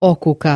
Okuka.